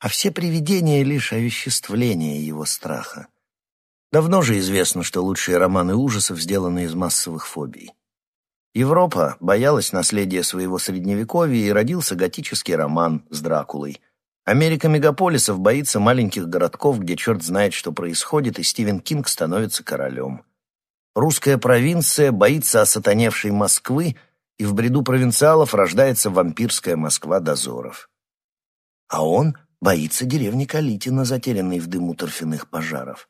а все привидения — лишь овеществление его страха. Давно же известно, что лучшие романы ужасов сделаны из массовых фобий. Европа боялась наследия своего средневековья и родился готический роман с Дракулой. Америка мегаполисов боится маленьких городков, где черт знает, что происходит, и Стивен Кинг становится королем. Русская провинция боится осатаневшей Москвы, и в бреду провинциалов рождается вампирская Москва дозоров. А он боится деревни Калитина, затерянной в дыму торфяных пожаров.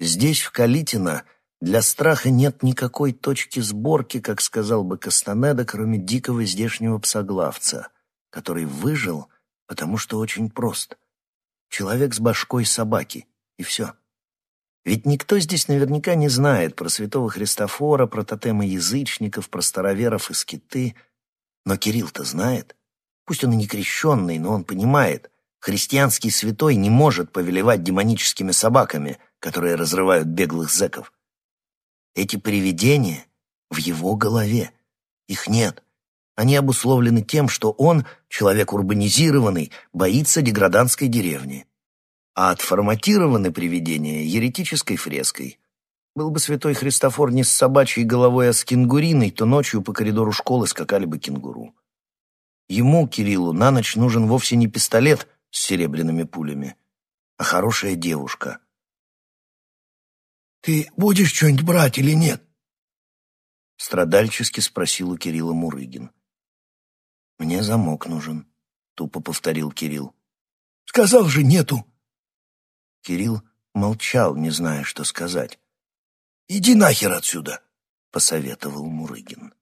Здесь, в Калитино, для страха нет никакой точки сборки, как сказал бы Кастанеда, кроме дикого здешнего псоглавца, который выжил, потому что очень прост. Человек с башкой собаки, и все. Ведь никто здесь наверняка не знает про святого Христофора, про тотемы язычников, про староверов и скиты. Но Кирилл-то знает. Пусть он и не крещенный, но он понимает. Христианский святой не может повелевать демоническими собаками, которые разрывают беглых зэков. Эти привидения в его голове. Их нет. Они обусловлены тем, что он, человек урбанизированный, боится деграданской деревни. А отформатированы привидения еретической фреской. Был бы святой Христофор не с собачьей головой, а с кенгуриной, то ночью по коридору школы скакали бы кенгуру. Ему, Кириллу, на ночь нужен вовсе не пистолет с серебряными пулями, а хорошая девушка, «Ты будешь что-нибудь брать или нет?» Страдальчески спросил у Кирилла Мурыгин. «Мне замок нужен», — тупо повторил Кирилл. «Сказал же, нету». Кирилл молчал, не зная, что сказать. «Иди нахер отсюда», — посоветовал Мурыгин.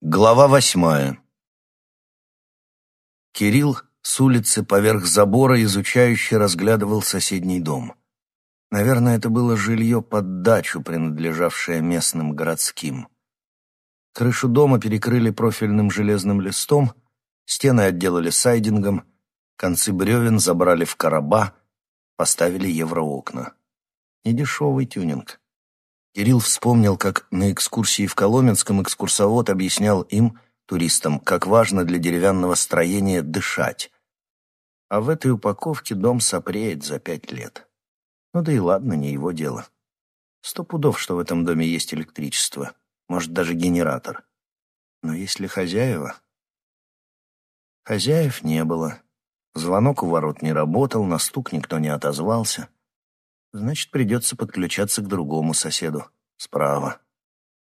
Глава восьмая. Кирилл с улицы поверх забора изучающе разглядывал соседний дом. Наверное, это было жилье под дачу, принадлежавшее местным городским. Крышу дома перекрыли профильным железным листом, стены отделали сайдингом, концы бревен забрали в короба, поставили евроокна. Недешевый тюнинг. Кирилл вспомнил, как на экскурсии в Коломенском экскурсовод объяснял им, туристам, как важно для деревянного строения дышать. А в этой упаковке дом сопреет за пять лет. Ну да и ладно, не его дело. Сто пудов, что в этом доме есть электричество. Может, даже генератор. Но если хозяева... Хозяев не было. Звонок у ворот не работал, на стук никто не отозвался. Значит, придется подключаться к другому соседу. Справа.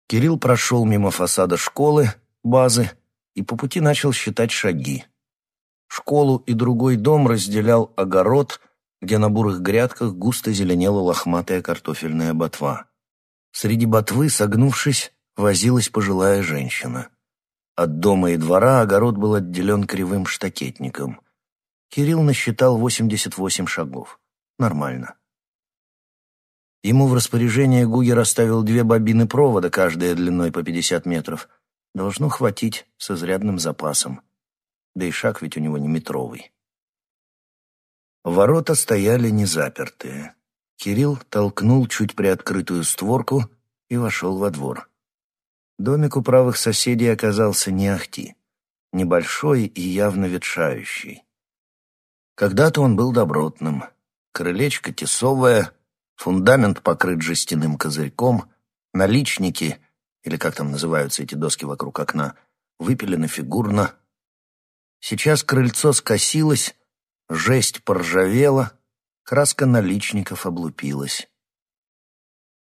Кирилл прошел мимо фасада школы, базы, и по пути начал считать шаги. Школу и другой дом разделял огород, где на бурых грядках густо зеленела лохматая картофельная ботва. Среди ботвы, согнувшись, возилась пожилая женщина. От дома и двора огород был отделен кривым штакетником. Кирилл насчитал 88 шагов. Нормально. Ему в распоряжение Гугер оставил две бобины провода, каждая длиной по 50 метров. Должно хватить с изрядным запасом да и шаг ведь у него не метровый. Ворота стояли незапертые. Кирилл толкнул чуть приоткрытую створку и вошел во двор. Домик у правых соседей оказался не ахти, небольшой и явно ветшающий. Когда-то он был добротным. Крылечко тесовое, фундамент покрыт жестяным козырьком, наличники, или как там называются эти доски вокруг окна, выпилены фигурно, Сейчас крыльцо скосилось, жесть поржавела, краска наличников облупилась.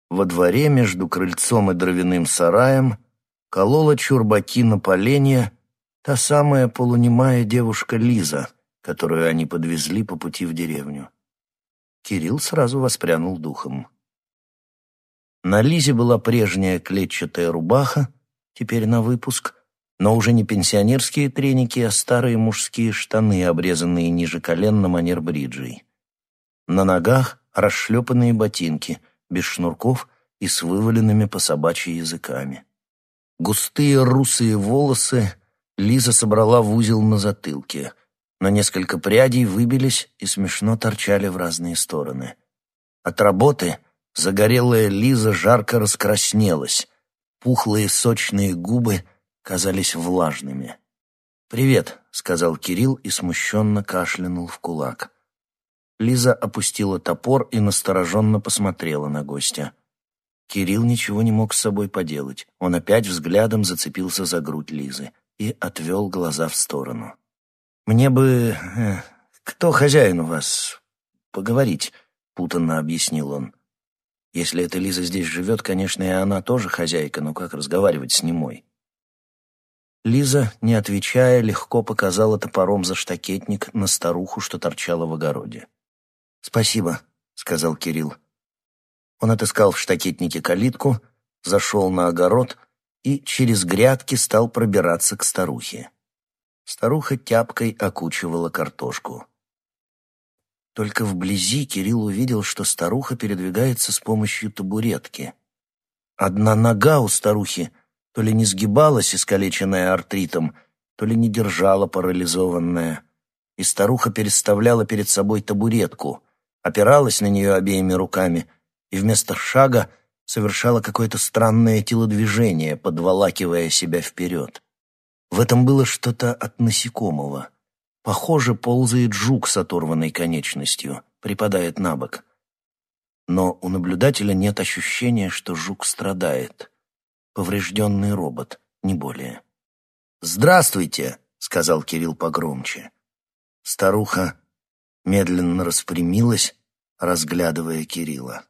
Во дворе между крыльцом и дровяным сараем колола чурбаки на поленья та самая полунемая девушка Лиза, которую они подвезли по пути в деревню. Кирилл сразу воспрянул духом. На Лизе была прежняя клетчатая рубаха, теперь на выпуск — но уже не пенсионерские треники, а старые мужские штаны, обрезанные ниже колен на манер бриджей. На ногах расшлепанные ботинки, без шнурков и с вываленными по собачьи языками. Густые русые волосы Лиза собрала в узел на затылке, но несколько прядей выбились и смешно торчали в разные стороны. От работы загорелая Лиза жарко раскраснелась, пухлые сочные губы казались влажными. «Привет», — сказал Кирилл и смущенно кашлянул в кулак. Лиза опустила топор и настороженно посмотрела на гостя. Кирилл ничего не мог с собой поделать. Он опять взглядом зацепился за грудь Лизы и отвел глаза в сторону. «Мне бы... Э, кто хозяин у вас? Поговорить», — путанно объяснил он. «Если эта Лиза здесь живет, конечно, и она тоже хозяйка, но как разговаривать с немой?» Лиза, не отвечая, легко показала топором за штакетник на старуху, что торчала в огороде. «Спасибо», — сказал Кирилл. Он отыскал в штакетнике калитку, зашел на огород и через грядки стал пробираться к старухе. Старуха тяпкой окучивала картошку. Только вблизи Кирилл увидел, что старуха передвигается с помощью табуретки. Одна нога у старухи то ли не сгибалась, искалеченная артритом, то ли не держала парализованная, и старуха переставляла перед собой табуретку, опиралась на нее обеими руками — и вместо шага совершала какое-то странное телодвижение, подволакивая себя вперед. В этом было что-то от насекомого. Похоже, ползает жук с оторванной конечностью, припадает на бок. Но у наблюдателя нет ощущения, что жук страдает. Поврежденный робот, не более. «Здравствуйте!» — сказал Кирилл погромче. Старуха медленно распрямилась, разглядывая Кирилла.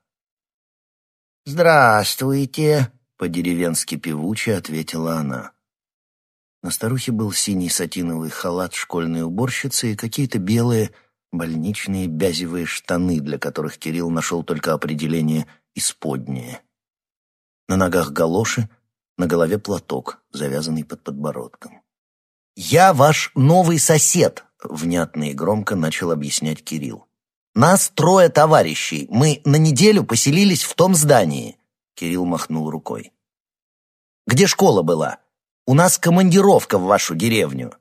«Здравствуйте», — по-деревенски певуче ответила она. На старухе был синий сатиновый халат школьной уборщицы и какие-то белые больничные бязевые штаны, для которых Кирилл нашел только определение «исподнее». На ногах галоши, на голове платок, завязанный под подбородком. «Я ваш новый сосед», — внятно и громко начал объяснять Кирилл. Нас трое товарищей. Мы на неделю поселились в том здании. Кирилл махнул рукой. Где школа была? У нас командировка в вашу деревню.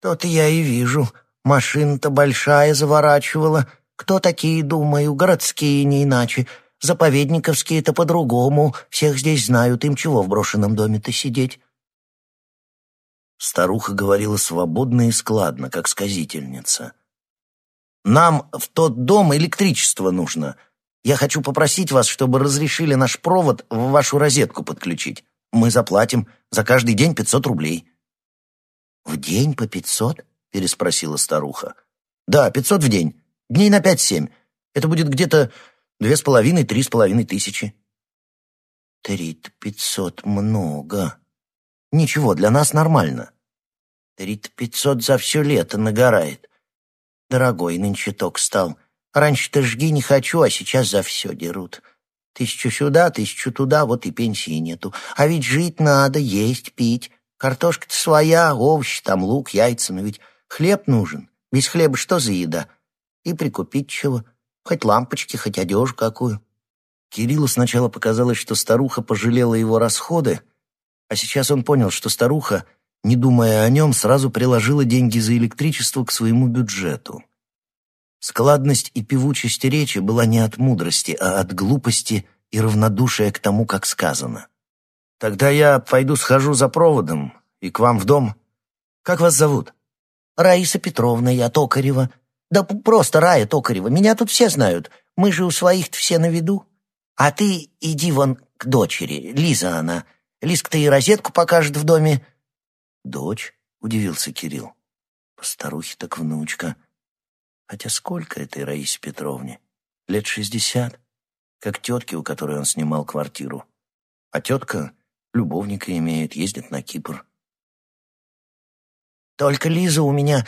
То-то я и вижу. Машина-то большая заворачивала. Кто такие, думаю, городские не иначе. Заповедниковские-то по-другому. Всех здесь знают, им чего в брошенном доме-то сидеть. Старуха говорила свободно и складно, как сказительница. Нам в тот дом электричество нужно. Я хочу попросить вас, чтобы разрешили наш провод в вашу розетку подключить. Мы заплатим за каждый день пятьсот рублей». «В день по пятьсот?» — переспросила старуха. «Да, пятьсот в день. Дней на пять-семь. Это будет где-то две с половиной-три с половиной тысячи». «Три-то пятьсот много». «Ничего, для нас нормально». «Три-то пятьсот за все лето нагорает. Дорогой нынче ток стал. Раньше-то жги не хочу, а сейчас за все дерут. Тысячу сюда, тысячу туда, вот и пенсии нету. А ведь жить надо, есть, пить. Картошка-то своя, овощи, там лук, яйца, но ведь хлеб нужен. Без хлеба что за еда? И прикупить чего. Хоть лампочки, хоть одежду какую. Кириллу сначала показалось, что старуха пожалела его расходы, а сейчас он понял, что старуха не думая о нем, сразу приложила деньги за электричество к своему бюджету. Складность и певучесть речи была не от мудрости, а от глупости и равнодушия к тому, как сказано. «Тогда я пойду схожу за проводом и к вам в дом. Как вас зовут?» «Раиса Петровна, я Токарева. Да просто Рая Токарева. Меня тут все знают. Мы же у своих-то все на виду. А ты иди вон к дочери. Лиза она. Лизка-то и розетку покажет в доме. «Дочь?» — удивился Кирилл. «По старухе так внучка. Хотя сколько этой Раисе Петровне? Лет шестьдесят? Как тетке, у которой он снимал квартиру. А тетка любовника имеет, ездит на Кипр». «Только Лиза у меня,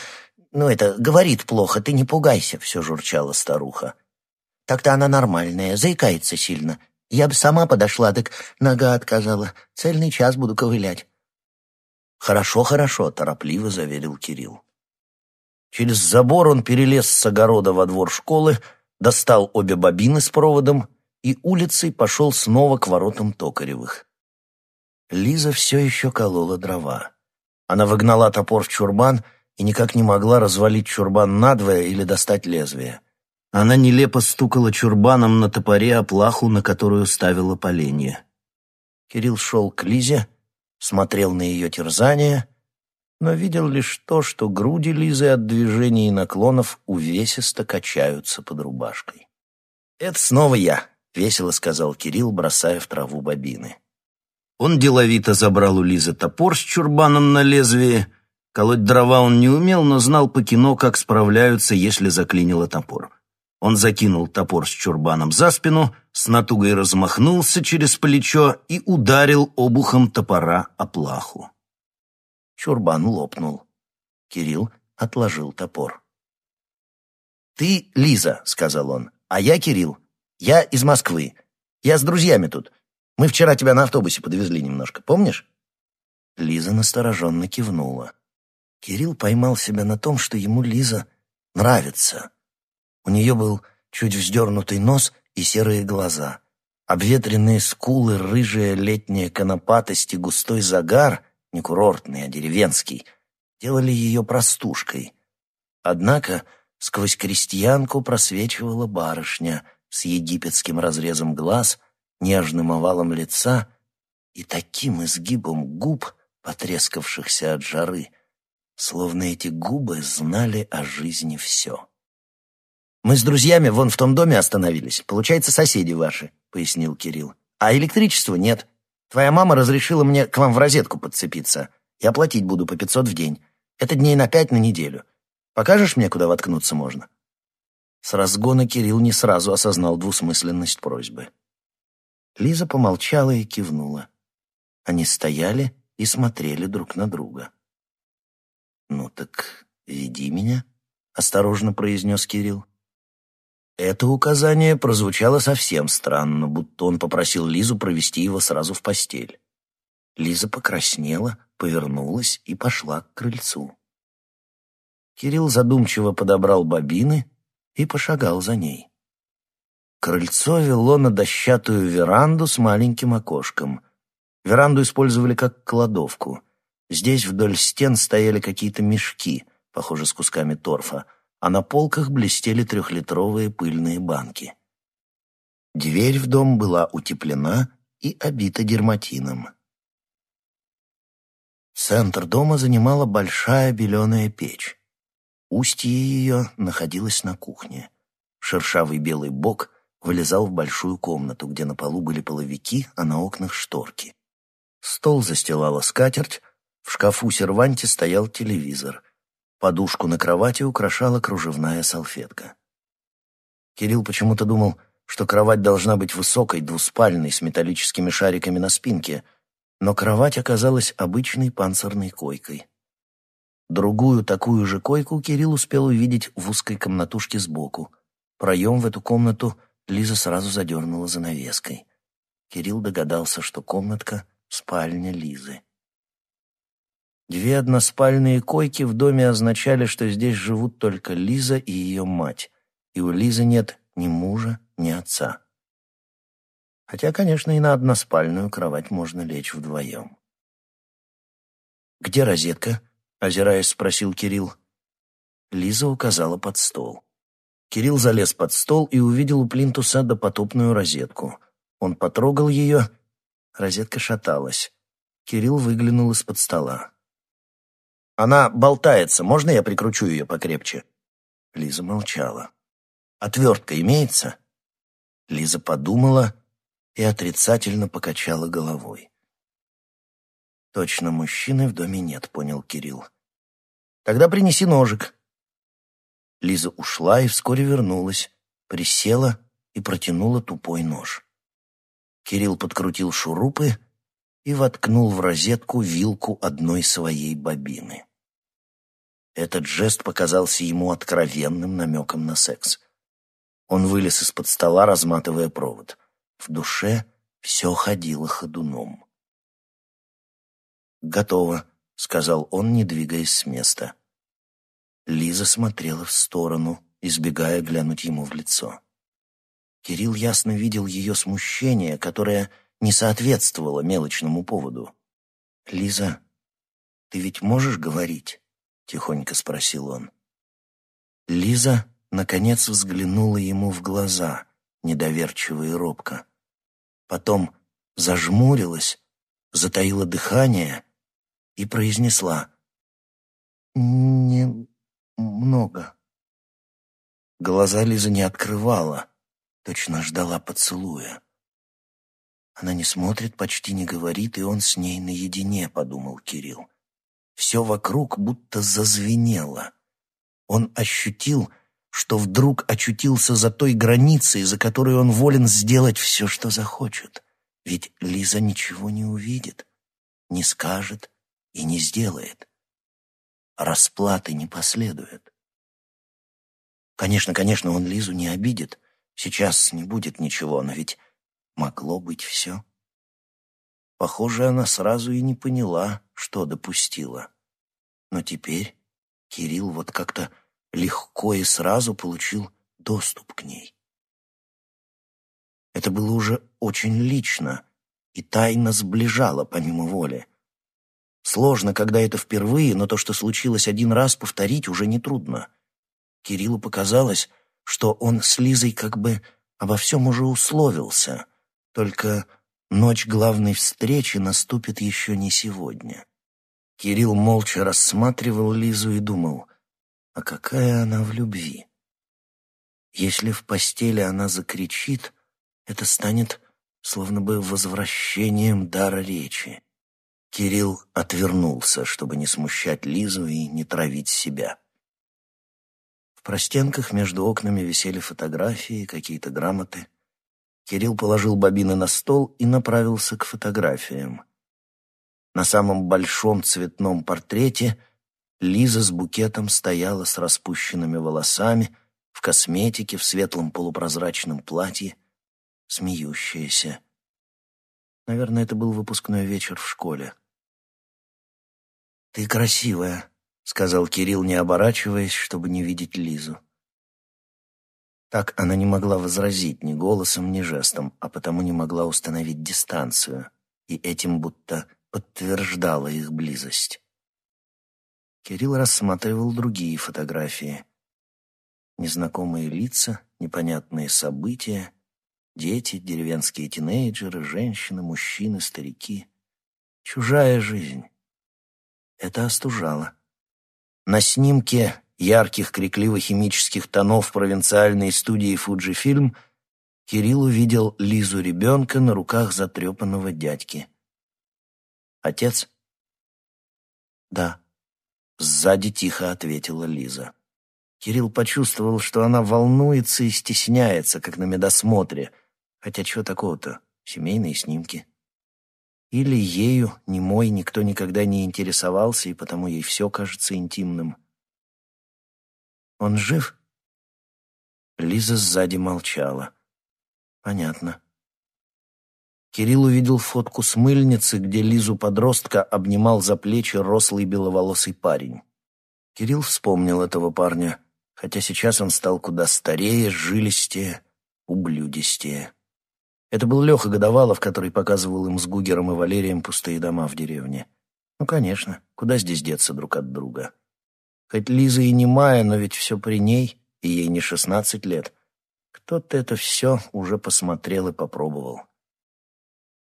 ну это, говорит плохо, ты не пугайся», — все журчала старуха. «Так-то она нормальная, заикается сильно. Я бы сама подошла, так нога отказала. Цельный час буду ковылять». «Хорошо, хорошо», — торопливо заверил Кирилл. Через забор он перелез с огорода во двор школы, достал обе бобины с проводом и улицей пошел снова к воротам Токаревых. Лиза все еще колола дрова. Она выгнала топор в чурбан и никак не могла развалить чурбан надвое или достать лезвие. Она нелепо стукала чурбаном на топоре о плаху, на которую ставила поленье. Кирилл шел к Лизе, смотрел на ее терзание но видел лишь то, что груди Лизы от движений и наклонов увесисто качаются под рубашкой. «Это снова я», — весело сказал Кирилл, бросая в траву бобины. Он деловито забрал у Лизы топор с чурбаном на лезвие. Колоть дрова он не умел, но знал по кино, как справляются, если заклинило топор. Он закинул топор с чурбаном за спину, с натугой размахнулся через плечо и ударил обухом топора о плаху. Чурбан лопнул. Кирилл отложил топор. «Ты Лиза», — сказал он, — «а я Кирилл. Я из Москвы. Я с друзьями тут. Мы вчера тебя на автобусе подвезли немножко, помнишь?» Лиза настороженно кивнула. Кирилл поймал себя на том, что ему Лиза нравится. У нее был чуть вздернутый нос и серые глаза. Обветренные скулы, рыжая летняя конопатость и густой загар, не курортный, а деревенский, делали ее простушкой. Однако сквозь крестьянку просвечивала барышня с египетским разрезом глаз, нежным овалом лица и таким изгибом губ, потрескавшихся от жары, словно эти губы знали о жизни все. «Мы с друзьями вон в том доме остановились. Получается, соседи ваши», — пояснил Кирилл. «А электричества нет. Твоя мама разрешила мне к вам в розетку подцепиться. Я платить буду по пятьсот в день. Это дней на пять на неделю. Покажешь мне, куда воткнуться можно?» С разгона Кирилл не сразу осознал двусмысленность просьбы. Лиза помолчала и кивнула. Они стояли и смотрели друг на друга. «Ну так веди меня», — осторожно произнес Кирилл. Это указание прозвучало совсем странно, будто он попросил Лизу провести его сразу в постель. Лиза покраснела, повернулась и пошла к крыльцу. Кирилл задумчиво подобрал бобины и пошагал за ней. Крыльцо вело на дощатую веранду с маленьким окошком. Веранду использовали как кладовку. Здесь вдоль стен стояли какие-то мешки, похожие с кусками торфа, а на полках блестели трехлитровые пыльные банки. Дверь в дом была утеплена и обита дерматином. Центр дома занимала большая беленая печь. Устье ее находилось на кухне. Шершавый белый бок вылезал в большую комнату, где на полу были половики, а на окнах шторки. Стол застилала скатерть, в шкафу-серванте стоял телевизор. Подушку на кровати украшала кружевная салфетка. Кирилл почему-то думал, что кровать должна быть высокой, двуспальной, с металлическими шариками на спинке, но кровать оказалась обычной панцирной койкой. Другую такую же койку Кирилл успел увидеть в узкой комнатушке сбоку. Проем в эту комнату Лиза сразу задернула занавеской. Кирилл догадался, что комнатка — спальня Лизы. Две односпальные койки в доме означали, что здесь живут только Лиза и ее мать, и у Лизы нет ни мужа, ни отца. Хотя, конечно, и на односпальную кровать можно лечь вдвоем. «Где розетка?» — озираясь, спросил Кирилл. Лиза указала под стол. Кирилл залез под стол и увидел у плинтуса допотопную розетку. Он потрогал ее. Розетка шаталась. Кирилл выглянул из-под стола. «Она болтается. Можно я прикручу ее покрепче?» Лиза молчала. «Отвертка имеется?» Лиза подумала и отрицательно покачала головой. «Точно, мужчины в доме нет», — понял Кирилл. «Тогда принеси ножик», Лиза ушла и вскоре вернулась, присела и протянула тупой нож. Кирилл подкрутил шурупы и воткнул в розетку вилку одной своей бобины. Этот жест показался ему откровенным намеком на секс. Он вылез из-под стола, разматывая провод. В душе все ходило ходуном. «Готово», — сказал он, не двигаясь с места. Лиза смотрела в сторону, избегая глянуть ему в лицо. Кирилл ясно видел ее смущение, которое не соответствовало мелочному поводу. «Лиза, ты ведь можешь говорить?» — тихонько спросил он. Лиза, наконец, взглянула ему в глаза, недоверчиво и робко. Потом зажмурилась, затаила дыхание и произнесла не много. Глаза Лиза не открывала, точно ждала поцелуя. Она не смотрит, почти не говорит, и он с ней наедине, подумал Кирилл. Все вокруг будто зазвенело. Он ощутил, что вдруг очутился за той границей, за которой он волен сделать все, что захочет. Ведь Лиза ничего не увидит, не скажет и не сделает. Расплаты не последует. Конечно, конечно, он Лизу не обидит. Сейчас не будет ничего, но ведь могло быть все. Похоже, она сразу и не поняла, что допустила. Но теперь Кирилл вот как-то легко и сразу получил доступ к ней. Это было уже очень лично и тайно сближало помимо воли. Сложно, когда это впервые, но то, что случилось один раз, повторить уже нетрудно. Кириллу показалось, что он с Лизой как бы обо всем уже условился, только ночь главной встречи наступит еще не сегодня. Кирилл молча рассматривал Лизу и думал, а какая она в любви. Если в постели она закричит, это станет словно бы возвращением дара речи. Кирилл отвернулся, чтобы не смущать Лизу и не травить себя. В простенках между окнами висели фотографии, какие-то грамоты. Кирилл положил бобины на стол и направился к фотографиям. На самом большом цветном портрете Лиза с букетом стояла с распущенными волосами, в косметике, в светлом полупрозрачном платье, смеющаяся. Наверное, это был выпускной вечер в школе. «Ты красивая», — сказал Кирилл, не оборачиваясь, чтобы не видеть Лизу. Так она не могла возразить ни голосом, ни жестом, а потому не могла установить дистанцию, и этим будто подтверждала их близость. Кирилл рассматривал другие фотографии. Незнакомые лица, непонятные события, дети, деревенские тинейджеры, женщины, мужчины, старики. Чужая жизнь. Это остужало. На снимке ярких крикливо-химических тонов провинциальной студии Fujifilm Кирилл увидел Лизу ребенка на руках затрепанного дядьки. «Отец?» «Да», Сзади тихо ответила Лиза. Кирилл почувствовал, что она волнуется и стесняется, как на медосмотре. Хотя чего такого-то? Семейные снимки. Или ею, ни мой, никто никогда не интересовался, и потому ей все кажется интимным. «Он жив?» Лиза сзади молчала. «Понятно». Кирилл увидел фотку с мыльницы, где Лизу-подростка обнимал за плечи рослый беловолосый парень. Кирилл вспомнил этого парня, хотя сейчас он стал куда старее, жилистее, ублюдистее. Это был Леха Годовалов, который показывал им с Гугером и Валерием пустые дома в деревне. Ну, конечно, куда здесь деться друг от друга? Хоть Лиза и не Майя, но ведь все при ней, и ей не шестнадцать лет. Кто-то это все уже посмотрел и попробовал.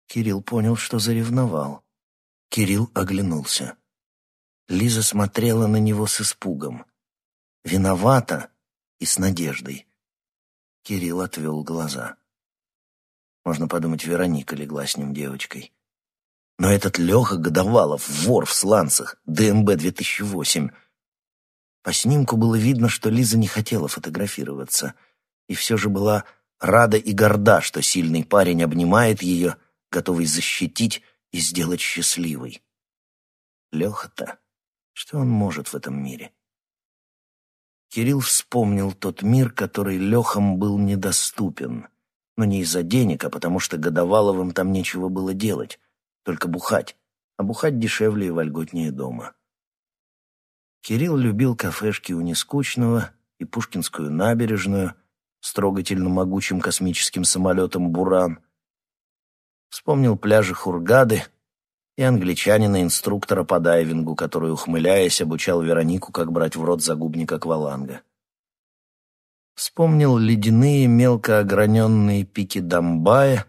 Кирилл понял, что заревновал. Кирилл оглянулся. Лиза смотрела на него с испугом. Виновата и с надеждой. Кирилл отвел глаза. Можно подумать, Вероника легла с ним девочкой. Но этот Леха Годовалов, вор в сланцах, ДМБ 2008. По снимку было видно, что Лиза не хотела фотографироваться, и все же была рада и горда, что сильный парень обнимает ее готовый защитить и сделать счастливой. Леха-то, что он может в этом мире? Кирилл вспомнил тот мир, который Лехам был недоступен. Но не из-за денег, а потому что Годоваловым там нечего было делать, только бухать. А бухать дешевле и вольготнее дома. Кирилл любил кафешки у Нескучного и Пушкинскую набережную с трогательно могучим космическим самолетом «Буран», Вспомнил пляжи Хургады и англичанина-инструктора по дайвингу, который, ухмыляясь, обучал Веронику, как брать в рот загубник акваланга. Вспомнил ледяные мелко ограненные пики Домбая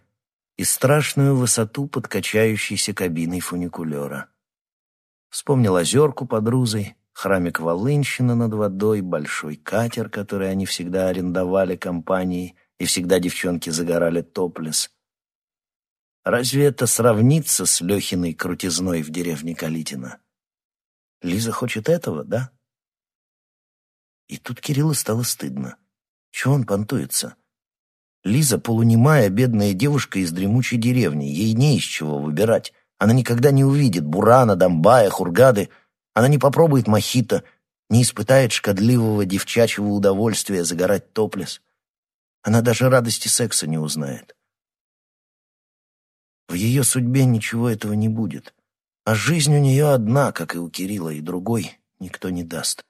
и страшную высоту под качающейся кабиной фуникулера. Вспомнил озерку под Рузой, храмик Волынщина над водой, большой катер, который они всегда арендовали компанией, и всегда девчонки загорали топлес. Разве это сравнится с Лехиной крутизной в деревне Калитина? Лиза хочет этого, да? И тут Кириллу стало стыдно. Чего он понтуется? Лиза полунемая, бедная девушка из дремучей деревни. Ей не из чего выбирать. Она никогда не увидит Бурана, Домбая, Хургады. Она не попробует мохито, не испытает шкодливого девчачьего удовольствия загорать топлес. Она даже радости секса не узнает. В ее судьбе ничего этого не будет. А жизнь у нее одна, как и у Кирилла, и другой никто не даст.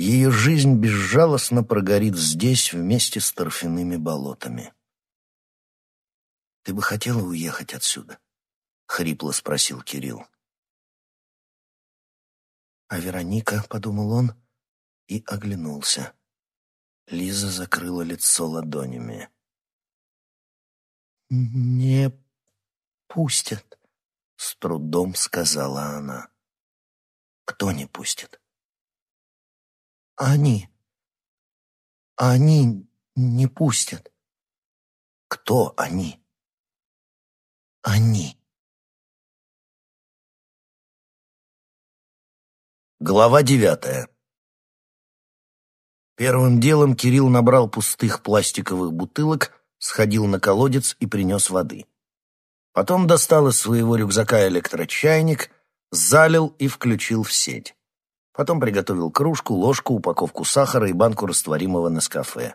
Ее жизнь безжалостно прогорит здесь вместе с торфяными болотами. «Ты бы хотела уехать отсюда?» — хрипло спросил Кирилл. «А Вероника?» — подумал он и оглянулся. Лиза закрыла лицо ладонями. «Не пустят», — с трудом сказала она. «Кто не пустит?» «Они. Они не пустят». «Кто они?» «Они». Глава девятая Первым делом Кирилл набрал пустых пластиковых бутылок, сходил на колодец и принес воды. Потом достал из своего рюкзака электрочайник, залил и включил в сеть. Потом приготовил кружку, ложку, упаковку сахара и банку растворимого Нескафе.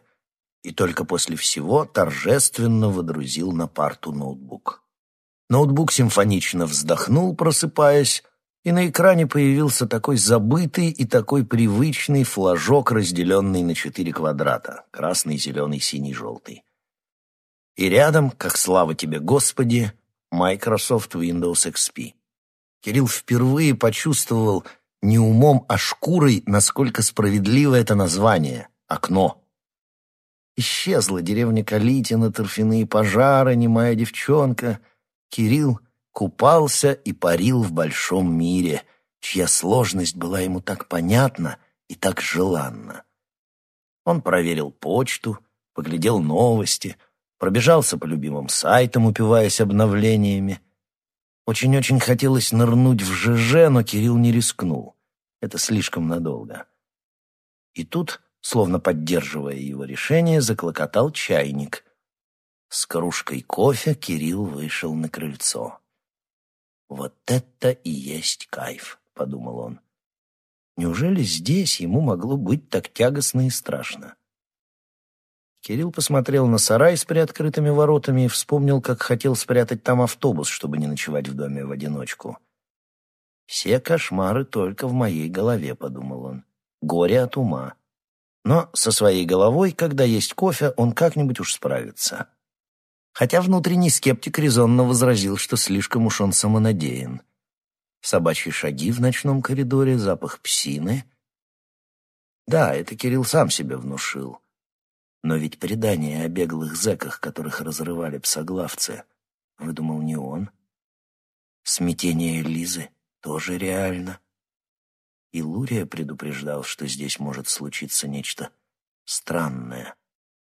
И только после всего торжественно водрузил на парту ноутбук. Ноутбук симфонично вздохнул, просыпаясь, и на экране появился такой забытый и такой привычный флажок, разделенный на четыре квадрата — красный, зеленый, синий, желтый. И рядом, как слава тебе, Господи, Microsoft Windows XP. Кирилл впервые почувствовал не умом, а шкурой, насколько справедливо это название — «Окно». Исчезла деревня Калитина, торфяные пожары, немая девчонка. Кирилл купался и парил в большом мире, чья сложность была ему так понятна и так желанна. Он проверил почту, поглядел новости, пробежался по любимым сайтам, упиваясь обновлениями. Очень-очень хотелось нырнуть в ЖЖ, но Кирилл не рискнул. Это слишком надолго. И тут, словно поддерживая его решение, заклокотал чайник. С кружкой кофе Кирилл вышел на крыльцо. «Вот это и есть кайф», — подумал он. Неужели здесь ему могло быть так тягостно и страшно? Кирилл посмотрел на сарай с приоткрытыми воротами и вспомнил, как хотел спрятать там автобус, чтобы не ночевать в доме в одиночку. «Все кошмары только в моей голове», — подумал он. «Горе от ума». Но со своей головой, когда есть кофе, он как-нибудь уж справится хотя внутренний скептик резонно возразил, что слишком уж он самонадеян. Собачьи шаги в ночном коридоре, запах псины. Да, это Кирилл сам себе внушил. Но ведь предание о беглых зэках, которых разрывали псоглавцы, выдумал не он. Смятение Лизы тоже реально. И Лурия предупреждал, что здесь может случиться нечто странное.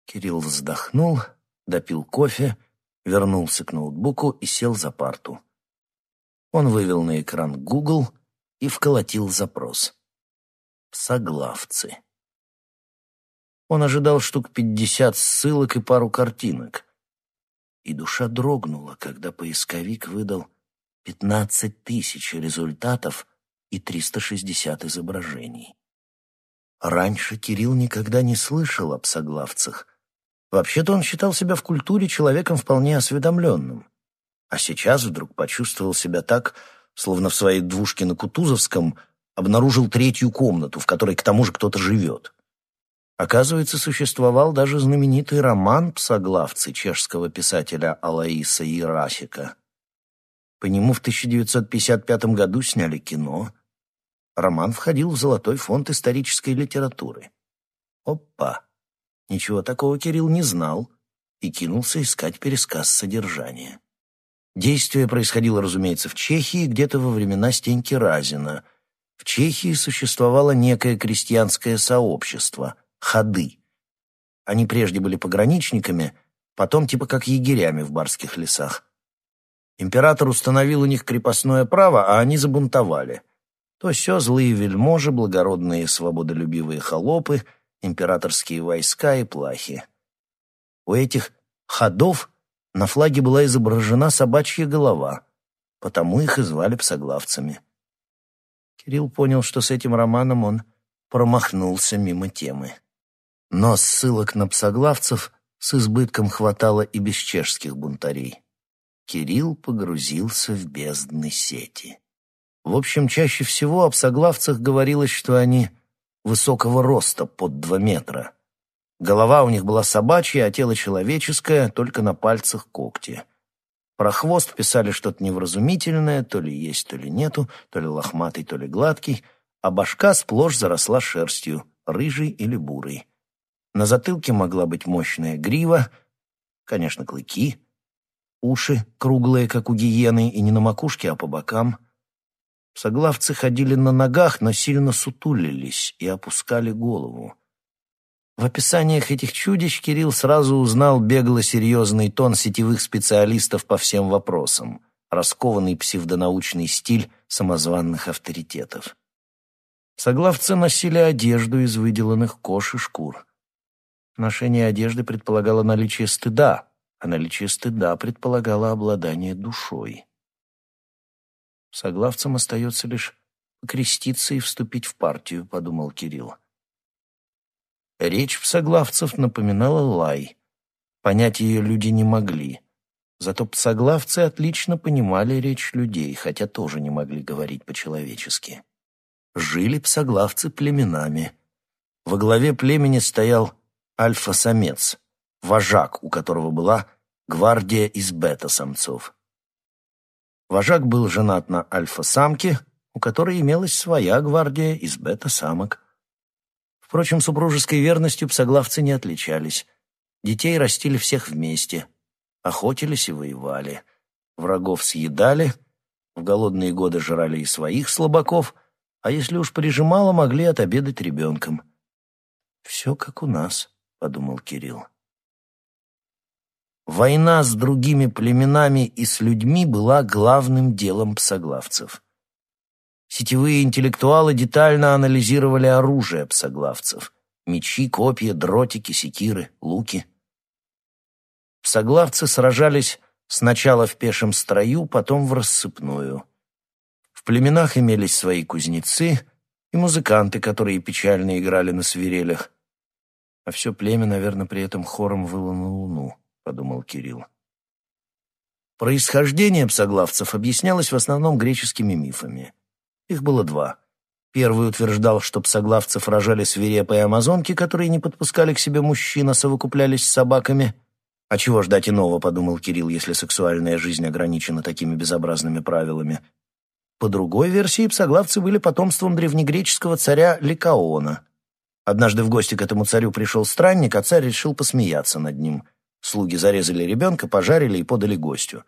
Кирилл вздохнул допил кофе, вернулся к ноутбуку и сел за парту. Он вывел на экран Google и вколотил запрос. «Псоглавцы». Он ожидал штук пятьдесят ссылок и пару картинок. И душа дрогнула, когда поисковик выдал пятнадцать тысяч результатов и триста шестьдесят изображений. Раньше Кирилл никогда не слышал о псоглавцах, Вообще-то он считал себя в культуре человеком вполне осведомленным. А сейчас вдруг почувствовал себя так, словно в своей двушке на Кутузовском обнаружил третью комнату, в которой к тому же кто-то живет. Оказывается, существовал даже знаменитый роман «Псоглавцы» чешского писателя Алаиса Ирасика. По нему в 1955 году сняли кино. Роман входил в золотой фонд исторической литературы. Опа! Ничего такого Кирилл не знал и кинулся искать пересказ содержания. Действие происходило, разумеется, в Чехии где-то во времена Стеньки Разина. В Чехии существовало некое крестьянское сообщество – ходы. Они прежде были пограничниками, потом типа как егерями в барских лесах. Император установил у них крепостное право, а они забунтовали. То все злые вельможи, благородные свободолюбивые холопы, императорские войска и плахи. У этих ходов на флаге была изображена собачья голова, потому их и звали псоглавцами. Кирилл понял, что с этим романом он промахнулся мимо темы. Но ссылок на псоглавцев с избытком хватало и без чешских бунтарей. Кирилл погрузился в бездны сети. В общем, чаще всего о псоглавцах говорилось, что они высокого роста, под два метра. Голова у них была собачья, а тело человеческое, только на пальцах когти. Про хвост писали что-то невразумительное, то ли есть, то ли нету, то ли лохматый, то ли гладкий, а башка сплошь заросла шерстью, рыжей или бурой. На затылке могла быть мощная грива, конечно, клыки, уши круглые, как у гиены, и не на макушке, а по бокам. Соглавцы ходили на ногах, но сильно сутулились и опускали голову. В описаниях этих чудищ Кирилл сразу узнал бегло-серьезный тон сетевых специалистов по всем вопросам, раскованный псевдонаучный стиль самозванных авторитетов. Соглавцы носили одежду из выделанных кож и шкур. Ношение одежды предполагало наличие стыда, а наличие стыда предполагало обладание душой. Соглавцам остается лишь покреститься и вступить в партию, подумал Кирилл. Речь псоглавцев напоминала лай. Понять ее люди не могли. Зато псоглавцы отлично понимали речь людей, хотя тоже не могли говорить по-человечески. Жили псоглавцы племенами. Во главе племени стоял альфа-самец, вожак, у которого была гвардия из бета-самцов. Вожак был женат на альфа-самке, у которой имелась своя гвардия из бета-самок. Впрочем, супружеской верностью псоглавцы не отличались. Детей растили всех вместе, охотились и воевали. Врагов съедали, в голодные годы жрали и своих слабаков, а если уж прижимало, могли отобедать ребенком. «Все как у нас», — подумал Кирилл. Война с другими племенами и с людьми была главным делом псоглавцев. Сетевые интеллектуалы детально анализировали оружие псоглавцев. Мечи, копья, дротики, секиры, луки. Псоглавцы сражались сначала в пешем строю, потом в рассыпную. В племенах имелись свои кузнецы и музыканты, которые печально играли на свирелях. А все племя, наверное, при этом хором выло на луну, — подумал Кирилл. Происхождение псоглавцев объяснялось в основном греческими мифами. Их было два. Первый утверждал, что псоглавцев рожали свирепые амазонки, которые не подпускали к себе мужчин, а совокуплялись с собаками. А чего ждать иного, подумал Кирилл, если сексуальная жизнь ограничена такими безобразными правилами. По другой версии, псоглавцы были потомством древнегреческого царя Ликаона. Однажды в гости к этому царю пришел странник, а царь решил посмеяться над ним. Слуги зарезали ребенка, пожарили и подали гостю.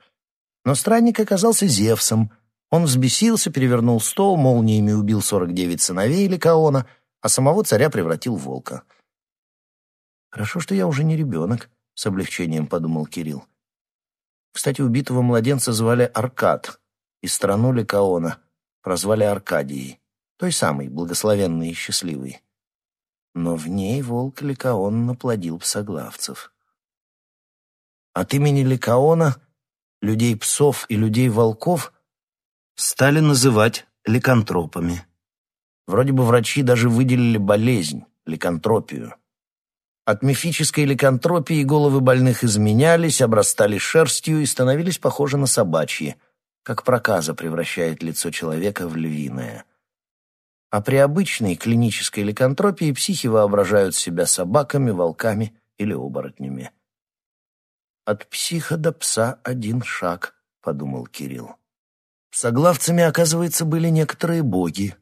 Но странник оказался Зевсом — он взбесился, перевернул стол, молниями убил сорок девять сыновей Ликаона, а самого царя превратил в волка. «Хорошо, что я уже не ребенок», — с облегчением подумал Кирилл. Кстати, убитого младенца звали Аркад, и страну Ликаона прозвали Аркадией, той самой, благословенной и счастливой. Но в ней волк Ликаон наплодил псоглавцев. От имени Ликаона, людей-псов и людей-волков стали называть ликантропами. Вроде бы врачи даже выделили болезнь – ликантропию. От мифической ликантропии головы больных изменялись, обрастали шерстью и становились похожи на собачьи, как проказа превращает лицо человека в львиное. А при обычной клинической ликантропии психи воображают себя собаками, волками или оборотнями. «От психа до пса один шаг», — подумал Кирилл. Соглавцами, оказывается, были некоторые боги.